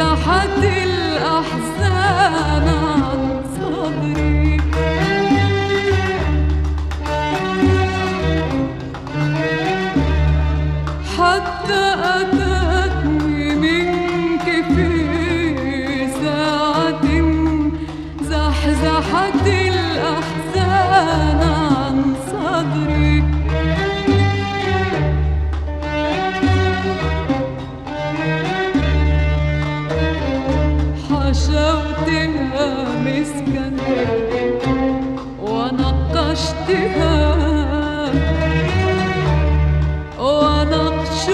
زحزحت الأحزان عن صدري. حتى أتتني منك في ساعة زحزحت الأحزان عن صدري. حشوتها مسكا ونقشتها ونقش